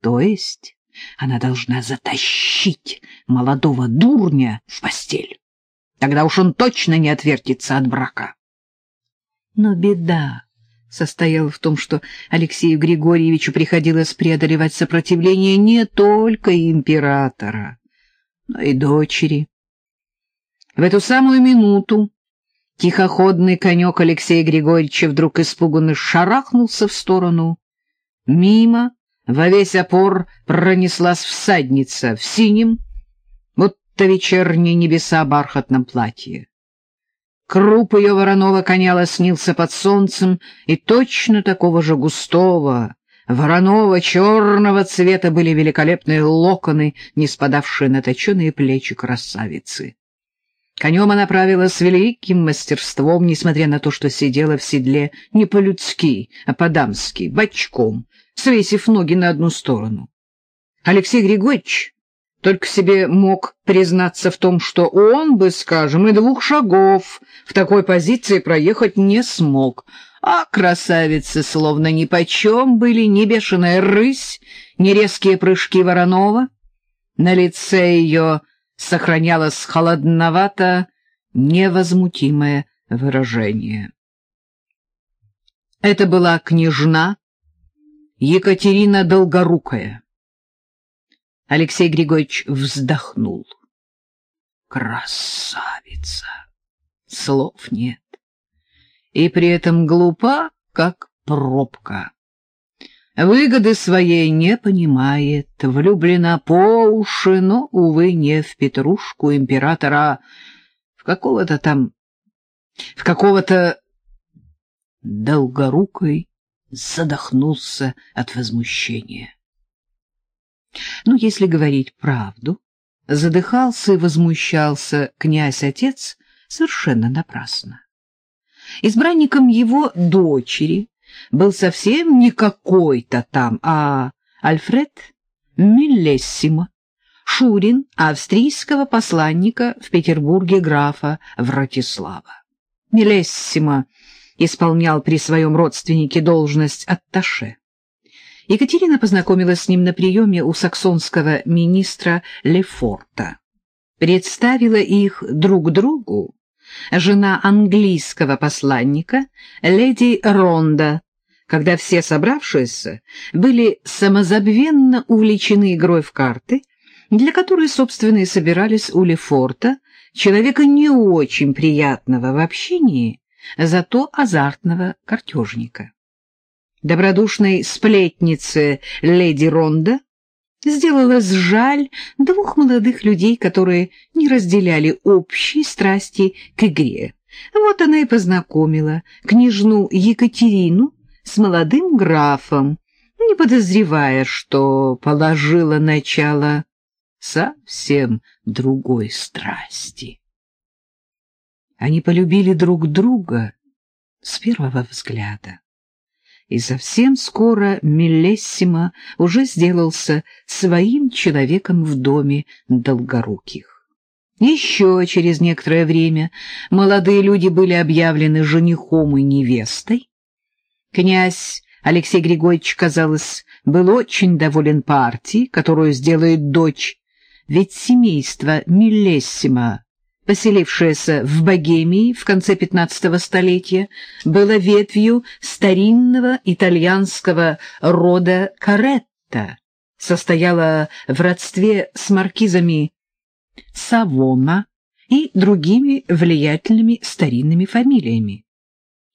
То есть она должна затащить молодого дурня в постель. Тогда уж он точно не отвертится от брака. Но беда состояла в том, что Алексею Григорьевичу приходилось преодолевать сопротивление не только императора, но и дочери. В эту самую минуту тихоходный конек Алексея Григорьевича вдруг испуганно шарахнулся в сторону. Мимо во весь опор пронеслась всадница в синем, будто вечерние небеса бархатном платье. Круп ее вороного коня лоснился под солнцем, и точно такого же густого, вороного черного цвета были великолепные локоны, не спадавшие на точеные плечи красавицы. Конем она правила с великим мастерством, несмотря на то, что сидела в седле не по-людски, а по-дамски, бочком, свесив ноги на одну сторону. Алексей Григорьевич только себе мог признаться в том, что он бы, скажем, и двух шагов в такой позиции проехать не смог, а красавицы словно нипочем были ни бешеная рысь, ни резкие прыжки Воронова. На лице ее сохранялось холодновато невозмутимое выражение. Это была княжна Екатерина Долгорукая. Алексей Григорьевич вздохнул. Красавица! Слов нет. И при этом глупа, как пробка. Выгоды своей не понимает, влюблена по уши, но, увы, не в Петрушку императора, а в какого-то там... в какого-то... Долгорукой задохнулся от возмущения. Ну, если говорить правду, задыхался и возмущался князь-отец совершенно напрасно. Избранником его дочери был совсем не какой-то там, а Альфред Миллессимо, Шурин австрийского посланника в Петербурге графа Вратислава. Миллессимо исполнял при своем родственнике должность атташе. Екатерина познакомилась с ним на приеме у саксонского министра Лефорта. Представила их друг другу жена английского посланника, леди Ронда, когда все собравшиеся были самозабвенно увлечены игрой в карты, для которой, собственно, и собирались у Лефорта, человека не очень приятного в общении, зато азартного картежника. Добродушной сплетнице леди Ронда сделалось жаль двух молодых людей, которые не разделяли общей страсти к игре. Вот она и познакомила княжну Екатерину с молодым графом, не подозревая, что положила начало совсем другой страсти. Они полюбили друг друга с первого взгляда и совсем скоро Миллессимо уже сделался своим человеком в доме Долгоруких. Еще через некоторое время молодые люди были объявлены женихом и невестой. Князь Алексей Григорьевич, казалось, был очень доволен партией, которую сделает дочь, ведь семейство Миллессимо поселившаяся в Богемии в конце XV столетия, была ветвью старинного итальянского рода Каретта, состояла в родстве с маркизами Савома и другими влиятельными старинными фамилиями.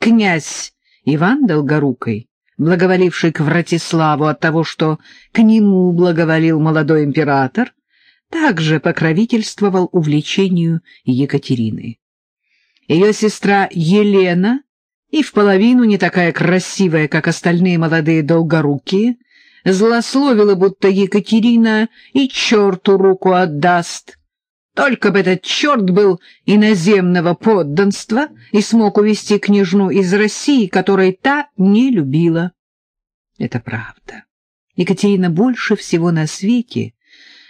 Князь Иван Долгорукой, благоволивший к Вратиславу от того, что к нему благоволил молодой император, также покровительствовал увлечению Екатерины. Ее сестра Елена, и в половину не такая красивая, как остальные молодые долгорукие, злословила, будто Екатерина и черту руку отдаст. Только бы этот черт был иноземного подданства и смог увести княжну из России, которой та не любила. Это правда. Екатерина больше всего на свете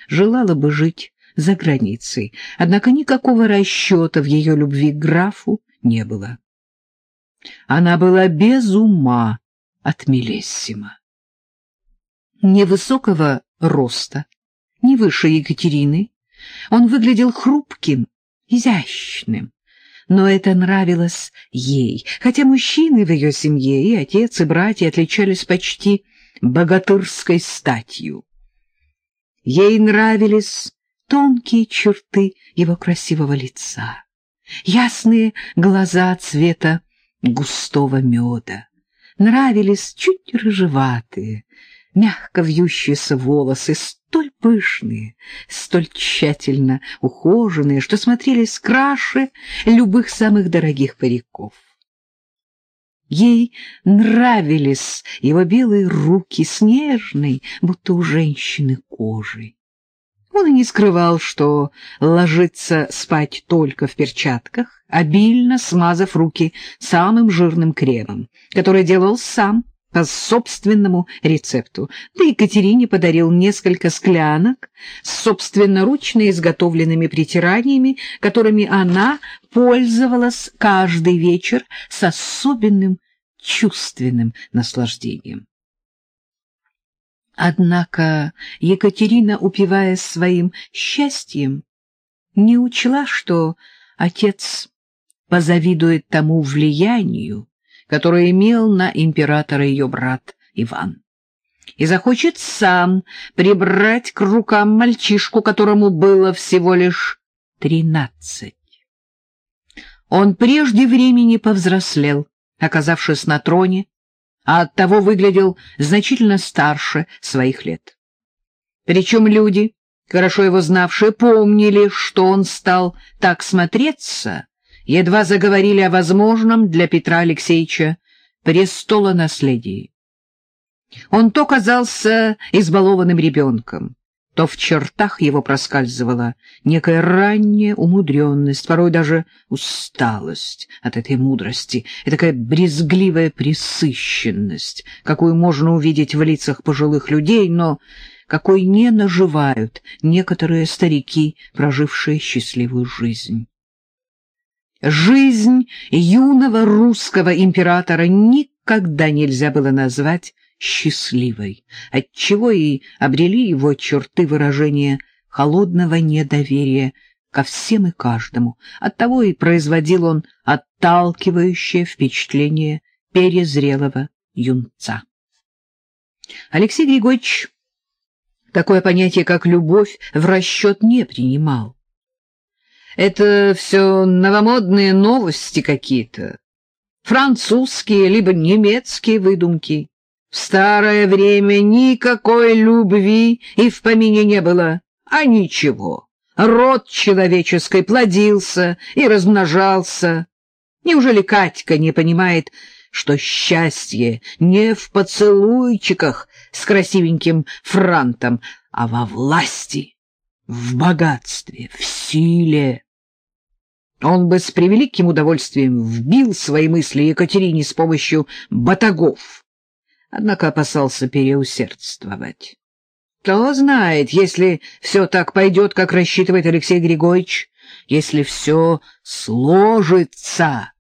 желала бы жить за границей, однако никакого расчета в ее любви к графу не было. Она была без ума от Мелессима. невысокого роста, не выше Екатерины. Он выглядел хрупким, изящным, но это нравилось ей, хотя мужчины в ее семье, и отец, и братья отличались почти богатырской статью. Ей нравились тонкие черты его красивого лица, ясные глаза цвета густого меда, нравились чуть рыжеватые, мягко вьющиеся волосы, столь пышные, столь тщательно ухоженные, что смотрелись краше любых самых дорогих париков. Ей нравились его белые руки с будто у женщины, кожей. Он и не скрывал, что ложится спать только в перчатках, обильно смазав руки самым жирным кремом, который делал сам по собственному рецепту. Да Екатерине подарил несколько склянок с собственноручно изготовленными притираниями, которыми она пользовалась каждый вечер с особенным чувственным наслаждением. Однако Екатерина, упиваясь своим счастьем, не учла, что отец позавидует тому влиянию, которое имел на императора ее брат Иван, и захочет сам прибрать к рукам мальчишку, которому было всего лишь тринадцать. Он прежде времени повзрослел, оказавшись на троне, а оттого выглядел значительно старше своих лет. Причем люди, хорошо его знавшие, помнили, что он стал так смотреться, едва заговорили о возможном для Петра Алексеевича престолонаследии. Он то казался избалованным ребенком, то в чертах его проскальзывала некая ранняя умудренность, порой даже усталость от этой мудрости, и такая брезгливая присыщенность, какую можно увидеть в лицах пожилых людей, но какой не наживают некоторые старики, прожившие счастливую жизнь. Жизнь юного русского императора никогда нельзя было назвать счастливой, отчего и обрели его черты выражения холодного недоверия ко всем и каждому. Оттого и производил он отталкивающее впечатление перезрелого юнца. Алексей Григорьевич такое понятие, как любовь, в расчет не принимал. Это все новомодные новости какие-то, французские либо немецкие выдумки. В старое время никакой любви и в помине не было, а ничего. Род человеческий плодился и размножался. Неужели Катька не понимает, что счастье не в поцелуйчиках с красивеньким франтом, а во власти, в богатстве, в силе? Он бы с превеликим удовольствием вбил свои мысли Екатерине с помощью батагов, однако опасался переусердствовать. Кто знает, если все так пойдет, как рассчитывает Алексей Григорьевич, если все сложится,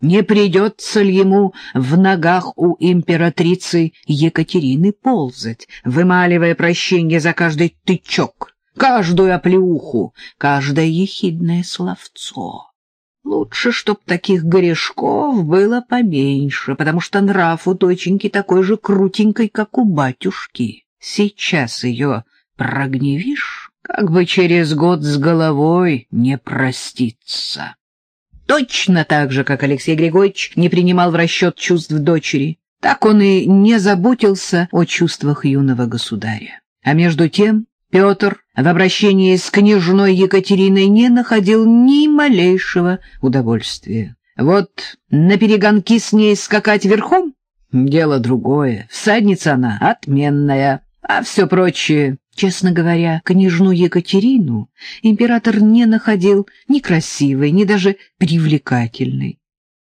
не придется ли ему в ногах у императрицы Екатерины ползать, вымаливая прощение за каждый тычок, каждую оплеуху, каждое ехидное словцо. Лучше, чтоб таких грешков было поменьше, потому что нрав у доченьки такой же крутенькой, как у батюшки. Сейчас ее прогневишь, как бы через год с головой не проститься. Точно так же, как Алексей Григорьевич не принимал в расчет чувств дочери, так он и не заботился о чувствах юного государя. А между тем Петр в обращении с княжной Екатериной не находил ни малейшего удовольствия. Вот на перегонки с ней скакать верхом — дело другое, всадница она отменная, а все прочее... Честно говоря, княжну Екатерину император не находил ни красивой, ни даже привлекательной.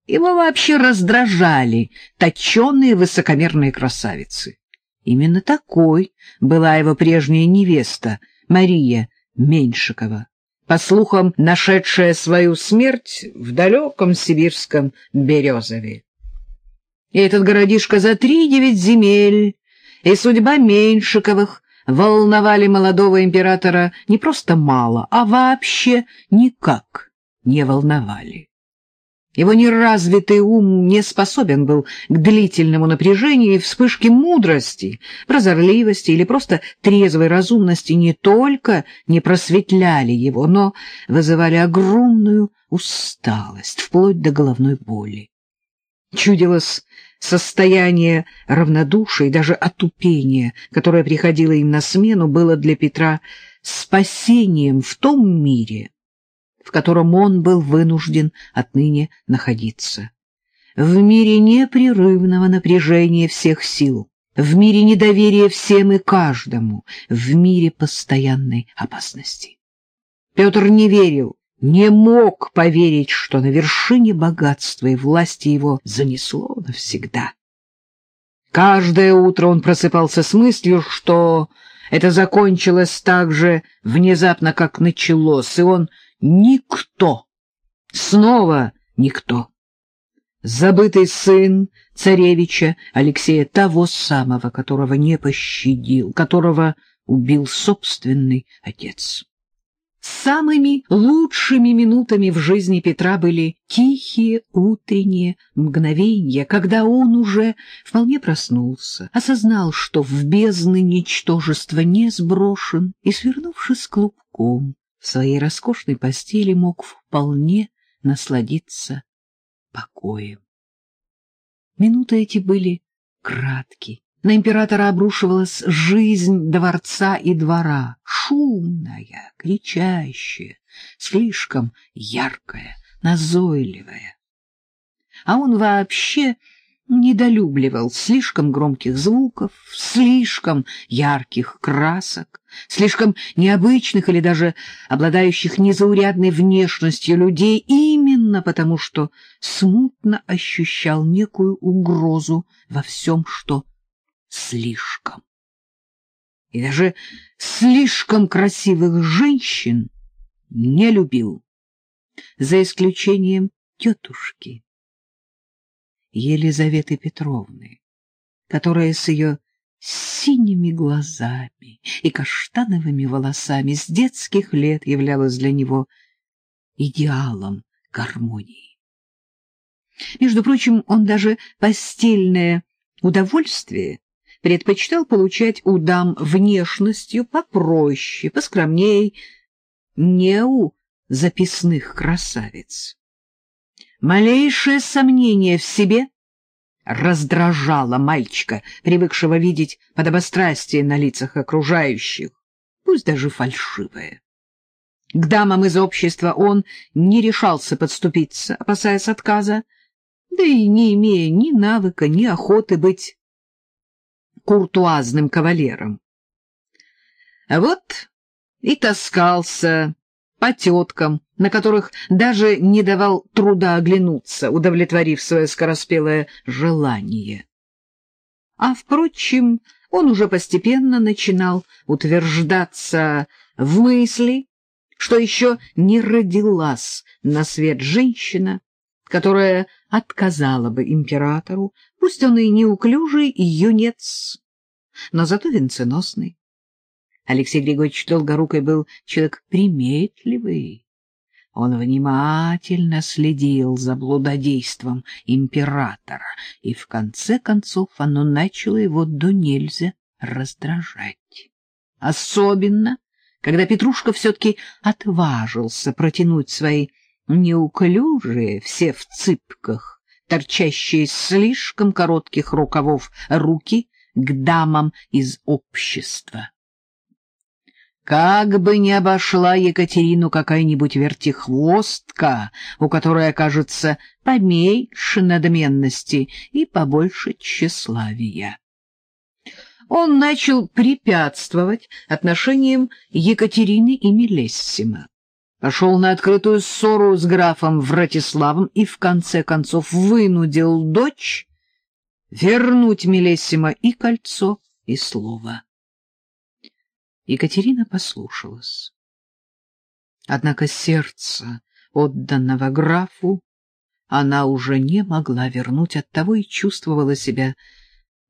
Его вообще раздражали точеные высокомерные красавицы. Именно такой была его прежняя невеста, Мария Меньшикова, по слухам, нашедшая свою смерть в далеком сибирском Березове. И этот городишко за три девять земель и судьба Меньшиковых волновали молодого императора не просто мало, а вообще никак не волновали. Его неразвитый ум не способен был к длительному напряжению и вспышке мудрости, прозорливости или просто трезвой разумности не только не просветляли его, но вызывали огромную усталость, вплоть до головной боли. Чудилось состояние равнодушия и даже отупения, которое приходило им на смену, было для Петра спасением в том мире, в котором он был вынужден отныне находиться. В мире непрерывного напряжения всех сил, в мире недоверия всем и каждому, в мире постоянной опасности. Петр не верил, не мог поверить, что на вершине богатства и власти его занесло навсегда. Каждое утро он просыпался с мыслью, что это закончилось так же внезапно, как началось, и он никто, снова никто. Забытый сын царевича Алексея, того самого, которого не пощадил, которого убил собственный отец. Самыми лучшими минутами в жизни Петра были тихие утренние мгновения, когда он уже вполне проснулся, осознал, что в бездны ничтожества не сброшен и, свернувшись клубком, в своей роскошной постели мог вполне насладиться покоем. Минуты эти были краткие. На императора обрушивалась жизнь дворца и двора, шумная, кричащая, слишком яркая, назойливая. А он вообще недолюбливал слишком громких звуков, слишком ярких красок, слишком необычных или даже обладающих незаурядной внешностью людей, именно потому что смутно ощущал некую угрозу во всем, что слишком. И даже слишком красивых женщин не любил, за исключением тетушки. Елизаветы Петровны, которая с ее синими глазами и каштановыми волосами с детских лет являлась для него идеалом гармонии. Между прочим, он даже постельное удовольствие предпочитал получать у дам внешностью попроще, поскромней, не у записных красавиц. Малейшее сомнение в себе раздражало мальчика, привыкшего видеть подобострастие на лицах окружающих, пусть даже фальшивое. К дамам из общества он не решался подступиться, опасаясь отказа, да и не имея ни навыка, ни охоты быть куртуазным кавалером. А вот и таскался по теткам, на которых даже не давал труда оглянуться, удовлетворив свое скороспелое желание. А, впрочем, он уже постепенно начинал утверждаться в мысли, что еще не родилась на свет женщина, которая отказала бы императору, пусть он и неуклюжий юнец, но зато венценосный. Алексей Григорьевич Долгорукой был человек приметливый. Он внимательно следил за блудодейством императора, и в конце концов оно начало его до нельзя раздражать. Особенно, когда Петрушка все-таки отважился протянуть свои неуклюжие, все в цыпках, торчащие слишком коротких рукавов руки к дамам из общества. Как бы ни обошла Екатерину какая-нибудь вертихвостка, у которой окажется поменьше надменности и побольше тщеславия. Он начал препятствовать отношениям Екатерины и Мелессима. Пошел на открытую ссору с графом Вратиславом и в конце концов вынудил дочь вернуть Мелессима и кольцо, и слово. Екатерина послушалась. Однако сердце, отданного графу, она уже не могла вернуть, оттого и чувствовала себя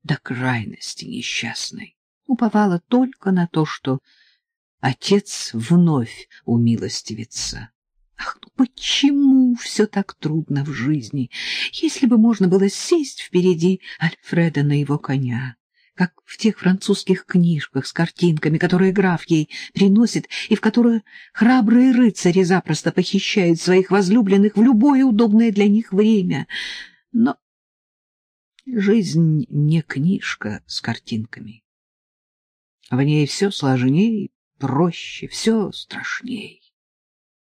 до крайности несчастной, уповала только на то, что отец вновь умилостивится. Ах, ну почему все так трудно в жизни? Если бы можно было сесть впереди Альфреда на его коня, как в тех французских книжках с картинками, которые граф ей приносит, и в которые храбрые рыцари запросто похищают своих возлюбленных в любое удобное для них время. Но жизнь не книжка с картинками. В ней все сложнее, проще, все страшней.